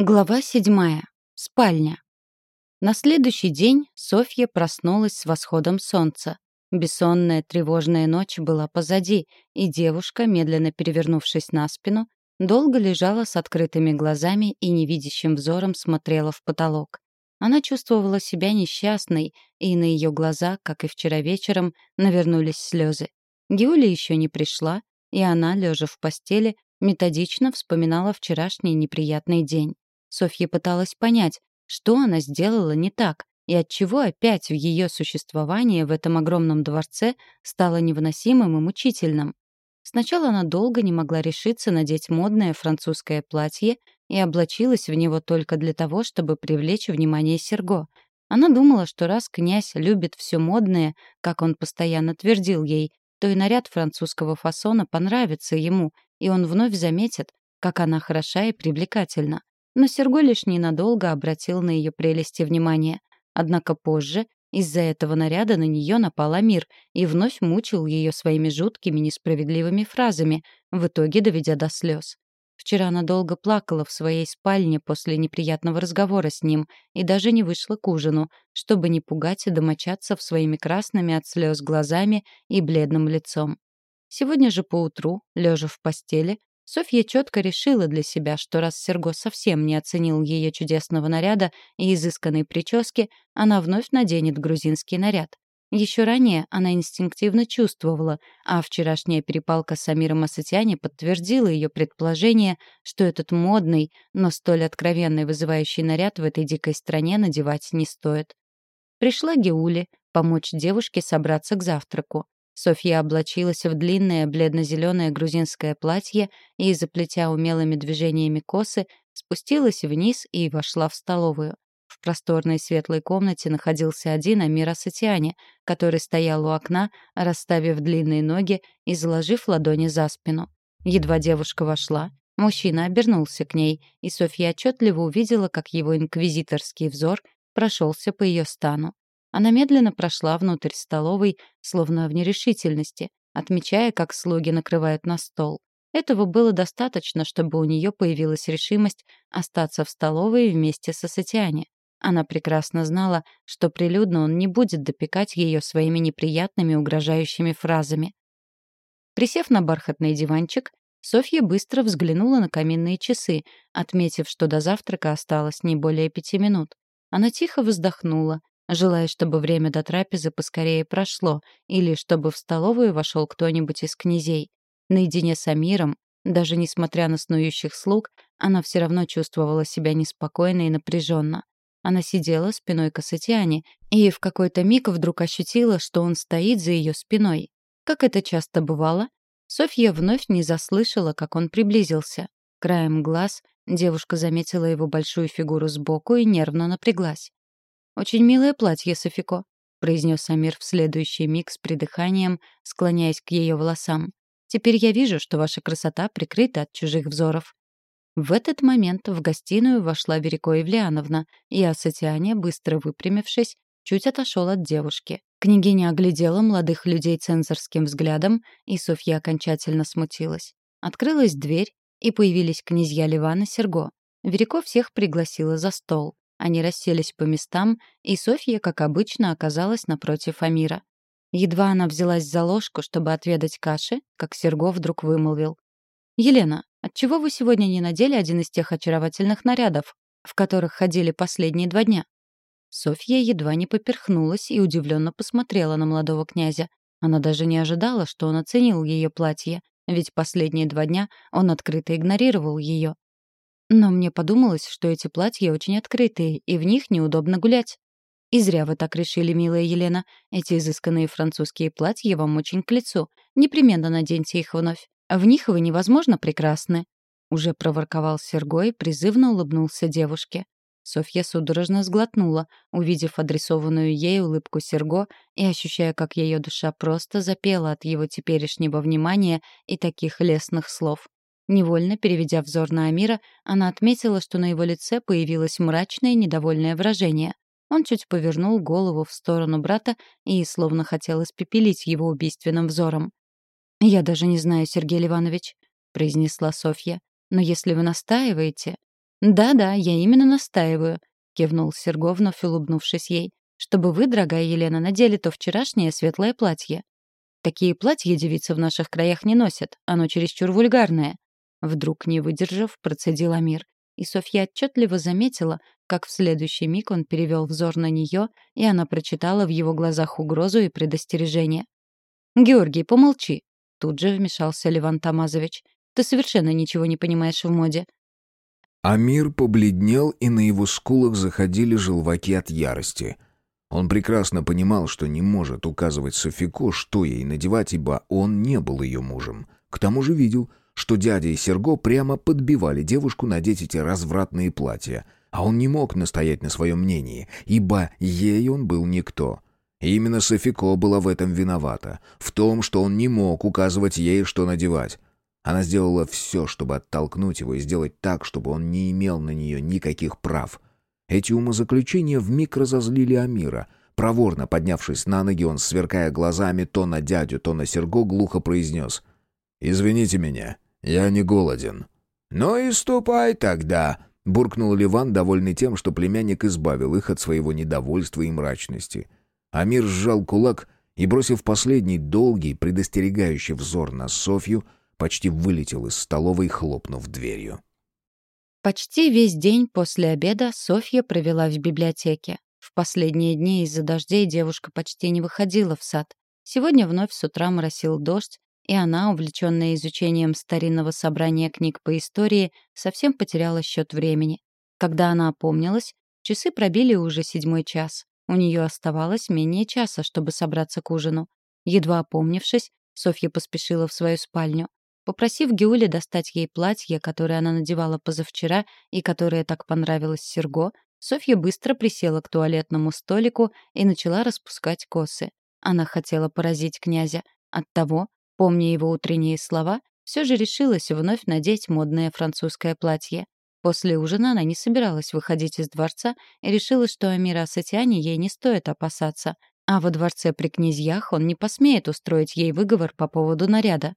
Глава седьмая. Спальня. На следующий день Софья проснулась с восходом солнца. Бессонная тревожная ночь была позади, и девушка, медленно перевернувшись на спину, долго лежала с открытыми глазами и невидящим взором смотрела в потолок. Она чувствовала себя несчастной, и на ее глаза, как и вчера вечером, навернулись слезы. Геуля еще не пришла, и она, лежа в постели, методично вспоминала вчерашний неприятный день. Софья пыталась понять, что она сделала не так, и отчего опять в ее существование в этом огромном дворце стало невыносимым и мучительным. Сначала она долго не могла решиться надеть модное французское платье и облачилась в него только для того, чтобы привлечь внимание Серго. Она думала, что раз князь любит все модное, как он постоянно твердил ей, то и наряд французского фасона понравится ему, и он вновь заметит, как она хороша и привлекательна. Но Серго лишь ненадолго обратил на ее прелести внимание. Однако позже из-за этого наряда на нее напал Амир и вновь мучил ее своими жуткими несправедливыми фразами, в итоге доведя до слез. Вчера она долго плакала в своей спальне после неприятного разговора с ним и даже не вышла к ужину, чтобы не пугать домочадцев своими красными от слез глазами и бледным лицом. Сегодня же поутру, лежа в постели, Софья четко решила для себя, что раз Серго совсем не оценил ее чудесного наряда и изысканной прически, она вновь наденет грузинский наряд. Еще ранее она инстинктивно чувствовала, а вчерашняя перепалка с Амиром Асатиани подтвердила ее предположение, что этот модный, но столь откровенный вызывающий наряд в этой дикой стране надевать не стоит. Пришла Геули помочь девушке собраться к завтраку. Софья облачилась в длинное бледно-зеленое грузинское платье и, заплетя умелыми движениями косы, спустилась вниз и вошла в столовую. В просторной светлой комнате находился один Амир Асатиане, который стоял у окна, расставив длинные ноги и заложив ладони за спину. Едва девушка вошла, мужчина обернулся к ней, и Софья отчетливо увидела, как его инквизиторский взор прошелся по ее стану. Она медленно прошла внутрь столовой, словно в нерешительности, отмечая, как слуги накрывают на стол. Этого было достаточно, чтобы у нее появилась решимость остаться в столовой вместе с Асатиане. Она прекрасно знала, что прилюдно он не будет допекать ее своими неприятными угрожающими фразами. Присев на бархатный диванчик, Софья быстро взглянула на каминные часы, отметив, что до завтрака осталось не более пяти минут. Она тихо вздохнула, желая, чтобы время до трапезы поскорее прошло, или чтобы в столовую вошел кто-нибудь из князей. Наедине с Амиром, даже несмотря на снующих слуг, она все равно чувствовала себя неспокойно и напряженно. Она сидела спиной к Асатиане и в какой-то миг вдруг ощутила, что он стоит за ее спиной. Как это часто бывало, Софья вновь не заслышала, как он приблизился. Краем глаз девушка заметила его большую фигуру сбоку и нервно напряглась. «Очень милое платье, Софико», — произнес Амир в следующий миг с придыханием, склоняясь к ее волосам. «Теперь я вижу, что ваша красота прикрыта от чужих взоров». В этот момент в гостиную вошла Верико Евлеановна, и Асатиане, быстро выпрямившись, чуть отошел от девушки. Княгиня оглядела молодых людей цензорским взглядом, и Софья окончательно смутилась. Открылась дверь, и появились князья Ливан и Серго. Верико всех пригласила за стол. Они расселись по местам, и Софья, как обычно, оказалась напротив Амира. Едва она взялась за ложку, чтобы отведать каши, как Серго вдруг вымолвил. «Елена, отчего вы сегодня не надели один из тех очаровательных нарядов, в которых ходили последние два дня?» Софья едва не поперхнулась и удивленно посмотрела на молодого князя. Она даже не ожидала, что он оценил ее платье, ведь последние два дня он открыто игнорировал ее. Но мне подумалось, что эти платья очень открытые, и в них неудобно гулять. И зря вы так решили, милая Елена. Эти изысканные французские платья вам очень к лицу. Непременно наденьте их вновь. В них вы невозможно прекрасны. Уже проворковал Сергой, призывно улыбнулся девушке. Софья судорожно сглотнула, увидев адресованную ей улыбку Серго и ощущая, как ее душа просто запела от его теперешнего внимания и таких лестных слов. Невольно переведя взор на Амира, она отметила, что на его лице появилось мрачное недовольное выражение. Он чуть повернул голову в сторону брата и словно хотел испепелить его убийственным взором. «Я даже не знаю, Сергей Иванович», — произнесла Софья. «Но если вы настаиваете...» «Да-да, я именно настаиваю», — кивнул Серго, вновь улыбнувшись ей. «Чтобы вы, дорогая Елена, надели то вчерашнее светлое платье. Такие платья девицы в наших краях не носят, оно чересчур вульгарное». Вдруг, не выдержав, процедил Амир. И Софья отчетливо заметила, как в следующий миг он перевел взор на нее, и она прочитала в его глазах угрозу и предостережение. «Георгий, помолчи!» Тут же вмешался Леван Тамазович. «Ты совершенно ничего не понимаешь в моде. Амир побледнел, и на его скулах заходили желваки от ярости. Он прекрасно понимал, что не может указывать Софико, что ей надевать, ибо он не был ее мужем. К тому же видел, что дядя и Серго прямо подбивали девушку надеть эти развратные платья, а он не мог настоять на своем мнении, ибо ей он был никто. Именно Софико была в этом виновата, в том, что он не мог указывать ей, что надевать. Она сделала все, чтобы оттолкнуть его и сделать так, чтобы он не имел на нее никаких прав. Эти умозаключения вмиг разозлили Амира. Проворно поднявшись на ноги, он, сверкая глазами то на дядю, то на Серго, глухо произнес. «Извините меня, я не голоден». «Ну и ступай тогда», — буркнул Ливан, довольный тем, что племянник избавил их от своего недовольства и мрачности. Амир сжал кулак и, бросив последний долгий, предостерегающий взор на Софью, — почти вылетел из столовой, хлопнув дверью. Почти весь день после обеда Софья провела в библиотеке. В последние дни из-за дождей девушка почти не выходила в сад. Сегодня вновь с утра моросил дождь, и она, увлеченная изучением старинного собрания книг по истории, совсем потеряла счет времени. Когда она опомнилась, часы пробили уже седьмой час. У нее оставалось менее часа, чтобы собраться к ужину. Едва опомнившись, Софья поспешила в свою спальню. Попросив Геули достать ей платье, которое она надевала позавчера и которое так понравилось Серго, Софья быстро присела к туалетному столику и начала распускать косы. Она хотела поразить князя. Оттого, помня его утренние слова, все же решилась вновь надеть модное французское платье. После ужина она не собиралась выходить из дворца и решила, что Амира Асатиани ей не стоит опасаться, а во дворце при князьях он не посмеет устроить ей выговор по поводу наряда.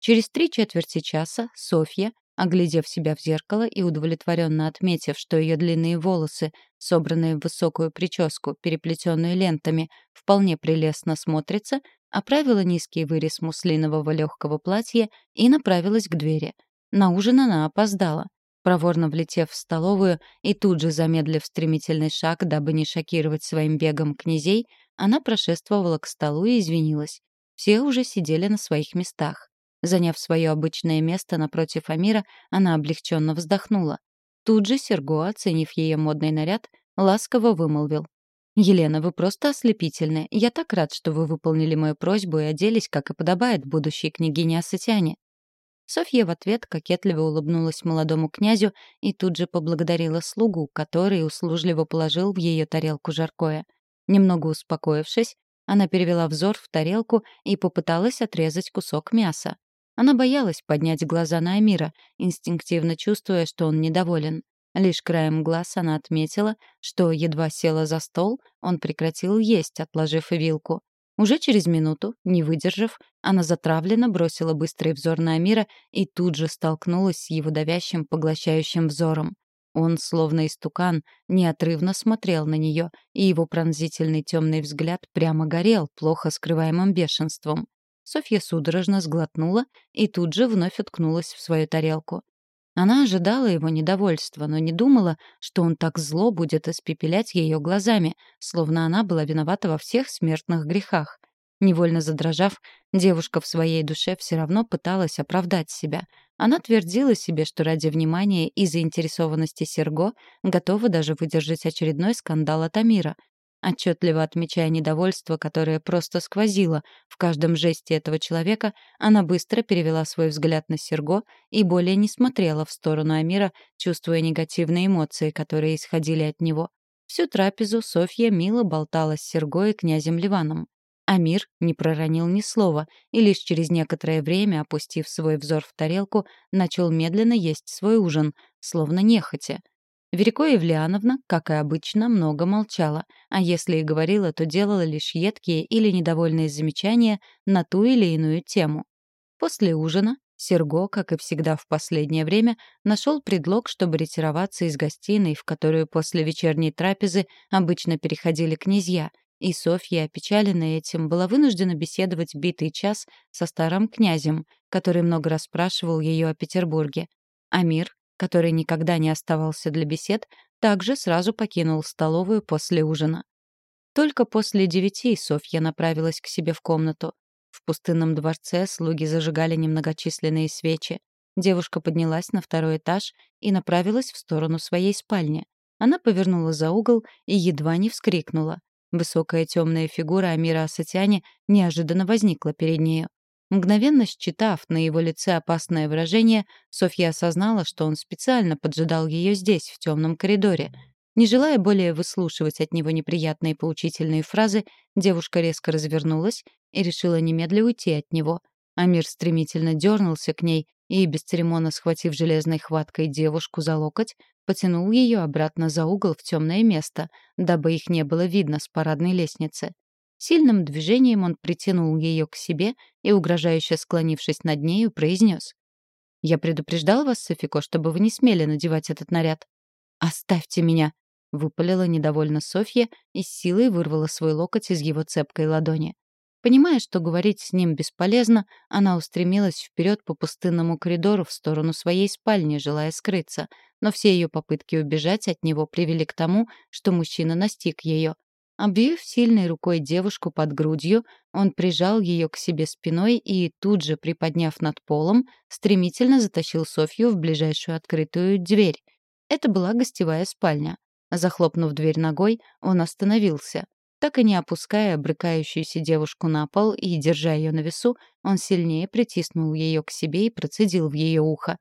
Через три четверти часа Софья, оглядев себя в зеркало и удовлетворенно отметив, что ее длинные волосы, собранные в высокую прическу, переплетенную лентами, вполне прелестно смотрятся, оправила низкий вырез муслинового легкого платья и направилась к двери. На ужин она опоздала. Проворно влетев в столовую и тут же замедлив стремительный шаг, дабы не шокировать своим бегом князей, она прошествовала к столу и извинилась. Все уже сидели на своих местах. Заняв свое обычное место напротив Амира, она облегченно вздохнула. Тут же Серго, оценив ее модный наряд, ласково вымолвил. «Елена, вы просто ослепительны. Я так рад, что вы выполнили мою просьбу и оделись, как и подобает будущей княгине Асатиане». Софья в ответ кокетливо улыбнулась молодому князю и тут же поблагодарила слугу, который услужливо положил в ее тарелку жаркое. Немного успокоившись, она перевела взор в тарелку и попыталась отрезать кусок мяса. Она боялась поднять глаза на Амира, инстинктивно чувствуя, что он недоволен. Лишь краем глаз она отметила, что едва села за стол, он прекратил есть, отложив вилку. Уже через минуту, не выдержав, она затравленно бросила быстрый взор на Амира и тут же столкнулась с его давящим, поглощающим взором. Он, словно истукан, неотрывно смотрел на нее, и его пронзительный темный взгляд прямо горел, плохо скрываемым бешенством. Софья судорожно сглотнула и тут же вновь уткнулась в свою тарелку. Она ожидала его недовольства, но не думала, что он так зло будет испепелять ее глазами, словно она была виновата во всех смертных грехах. Невольно задрожав, девушка в своей душе все равно пыталась оправдать себя. Она твердила себе, что ради внимания и заинтересованности Серго готова даже выдержать очередной скандал от Амира, Отчетливо отмечая недовольство, которое просто сквозило в каждом жесте этого человека, она быстро перевела свой взгляд на Серго и более не смотрела в сторону Амира, чувствуя негативные эмоции, которые исходили от него. Всю трапезу Софья мило болтала с Серго и князем Ливаном. Амир не проронил ни слова и лишь через некоторое время, опустив свой взор в тарелку, начал медленно есть свой ужин, словно нехотя — Верико Евлеановна, как и обычно, много молчала, а если и говорила, то делала лишь едкие или недовольные замечания на ту или иную тему. После ужина Серго, как и всегда в последнее время, нашел предлог, чтобы ретироваться из гостиной, в которую после вечерней трапезы обычно переходили князья, и Софья, опечаленная этим, была вынуждена беседовать битый час со старым князем, который много раз спрашивал ее о Петербурге. Амир, который никогда не оставался для бесед, также сразу покинул столовую после ужина. Только после девяти Софья направилась к себе в комнату. В пустынном дворце слуги зажигали немногочисленные свечи. Девушка поднялась на второй этаж и направилась в сторону своей спальни. Она повернула за угол и едва не вскрикнула. Высокая темная фигура Амира Асатяни неожиданно возникла перед нею. Мгновенно считав на его лице опасное выражение, Софья осознала, что он специально поджидал ее здесь, в темном коридоре, не желая более выслушивать от него неприятные поучительные фразы, девушка резко развернулась и решила немедля уйти от него. Амир стремительно дернулся к ней и, бесцеремонно схватив железной хваткой девушку за локоть, потянул ее обратно за угол в темное место, дабы их не было видно с парадной лестницы. Сильным движением он притянул ее к себе и, угрожающе склонившись над нею, произнес. «Я предупреждал вас, Софико, чтобы вы не смели надевать этот наряд». «Оставьте меня!» — выпалила недовольно Софья и с силой вырвала свой локоть из его цепкой ладони. Понимая, что говорить с ним бесполезно, она устремилась вперед по пустынному коридору в сторону своей спальни, желая скрыться, но все ее попытки убежать от него привели к тому, что мужчина настиг ее. Обвив сильной рукой девушку под грудью, он прижал ее к себе спиной и, тут же приподняв над полом, стремительно затащил Софью в ближайшую открытую дверь. Это была гостевая спальня. Захлопнув дверь ногой, он остановился. Так и не опуская брыкающуюся девушку на пол и держа ее на весу, он сильнее притиснул ее к себе и процедил в ее ухо.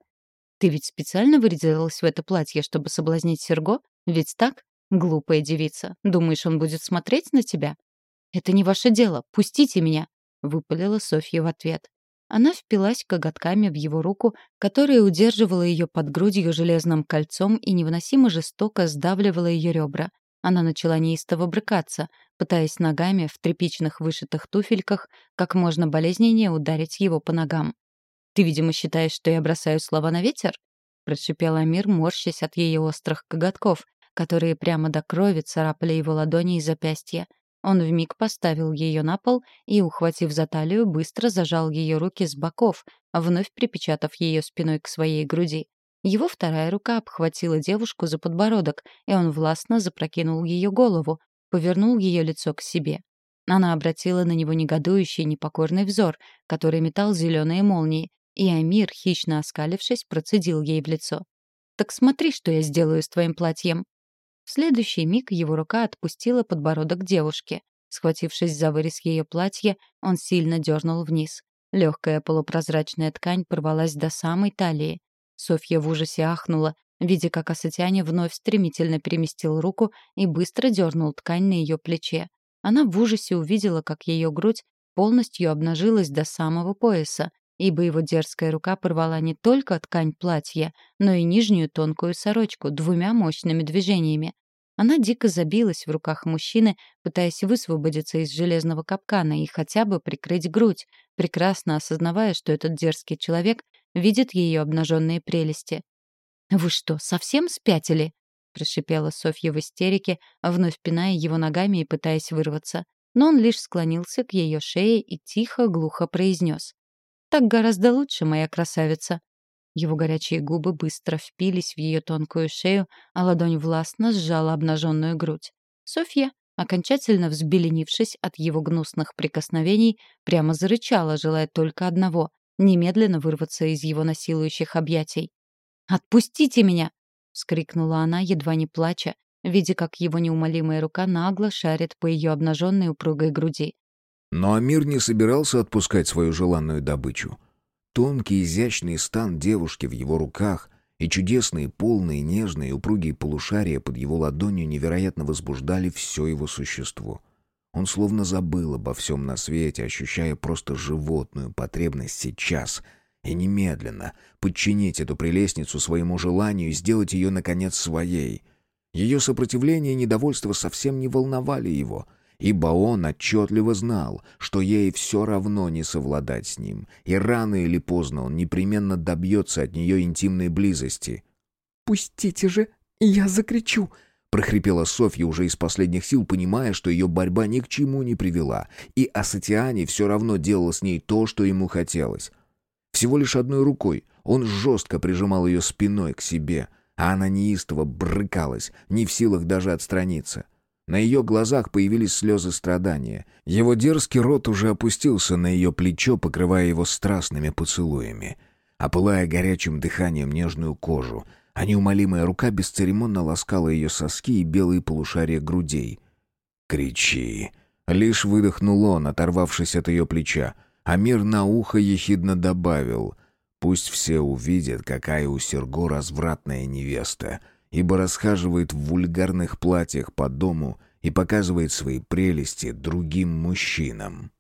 «Ты ведь специально вырядилась в это платье, чтобы соблазнить Серго? Ведь так? Глупая девица. Думаешь, он будет смотреть на тебя?» «Это не ваше дело. Пустите меня!» — выпалила Софья в ответ. Она впилась коготками в его руку, которая удерживала ее под грудью железным кольцом и невыносимо жестоко сдавливала ее ребра. Она начала неистово брыкаться, пытаясь ногами в тряпичных вышитых туфельках как можно болезненнее ударить его по ногам. «Ты, видимо, считаешь, что я бросаю слова на ветер?» — прошипел Амир, морщась от ее острых коготков, которые прямо до крови царапали его ладони и запястья. Он вмиг поставил ее на пол и, ухватив за талию, быстро зажал ее руки с боков, вновь припечатав ее спиной к своей груди. Его вторая рука обхватила девушку за подбородок, и он властно запрокинул ее голову, повернул ее лицо к себе. Она обратила на него негодующий, непокорный взор, который метал зеленые молнии, и Амир, хищно оскалившись, процедил ей в лицо. «Так смотри, что я сделаю с твоим платьем». В следующий миг его рука отпустила подбородок девушки. Схватившись за вырез ее платья, он сильно дернул вниз. Легкая полупрозрачная ткань порвалась до самой талии. Софья в ужасе ахнула, видя, как Асатяне вновь стремительно переместил руку и быстро дернул ткань на ее плече. Она в ужасе увидела, как ее грудь полностью обнажилась до самого пояса, ибо его дерзкая рука порвала не только ткань платья, но и нижнюю тонкую сорочку двумя мощными движениями. Она дико забилась в руках мужчины, пытаясь высвободиться из железного капкана и хотя бы прикрыть грудь, прекрасно осознавая, что этот дерзкий человек видит ее обнаженные прелести. «Вы что, совсем спятили?» — прошипела Софья в истерике, вновь пиная его ногами и пытаясь вырваться. Но он лишь склонился к ее шее и тихо, глухо произнес. Так гораздо лучше, моя красавица». Его горячие губы быстро впились в ее тонкую шею, а ладонь властно сжала обнаженную грудь. Софья, окончательно взбеленившись от его гнусных прикосновений, прямо зарычала, желая только одного — немедленно вырваться из его насилующих объятий. «Отпустите меня!» — вскрикнула она, едва не плача, видя, как его неумолимая рука нагло шарит по ее обнаженной упругой груди. Но Амир не собирался отпускать свою желанную добычу. Тонкий изящный стан девушки в его руках и чудесные, полные, нежные, упругие полушария под его ладонью невероятно возбуждали все его существо. Он словно забыл обо всем на свете, ощущая просто животную потребность сейчас и немедленно подчинить эту прелестницу своему желанию и сделать ее, наконец, своей. Ее сопротивление и недовольство совсем не волновали его — ибо он отчетливо знал, что ей все равно не совладать с ним, и рано или поздно он непременно добьется от нее интимной близости. «Пустите же, я закричу!» — прохрипела Софья уже из последних сил, понимая, что ее борьба ни к чему не привела, и Асатиане все равно делала с ней то, что ему хотелось. Всего лишь одной рукой он жестко прижимал ее спиной к себе, а она неистово брыкалась, не в силах даже отстраниться — на ее глазах появились слезы страдания. Его дерзкий рот уже опустился на ее плечо, покрывая его страстными поцелуями. Опылая горячим дыханием нежную кожу, а неумолимая рука бесцеремонно ласкала ее соски и белые полушария грудей. «Кричи!» Лишь выдохнул он, оторвавшись от ее плеча, а мир на ухо ехидно добавил «Пусть все увидят, какая у Серго развратная невеста» ибо расхаживает в вульгарных платьях по дому и показывает свои прелести другим мужчинам.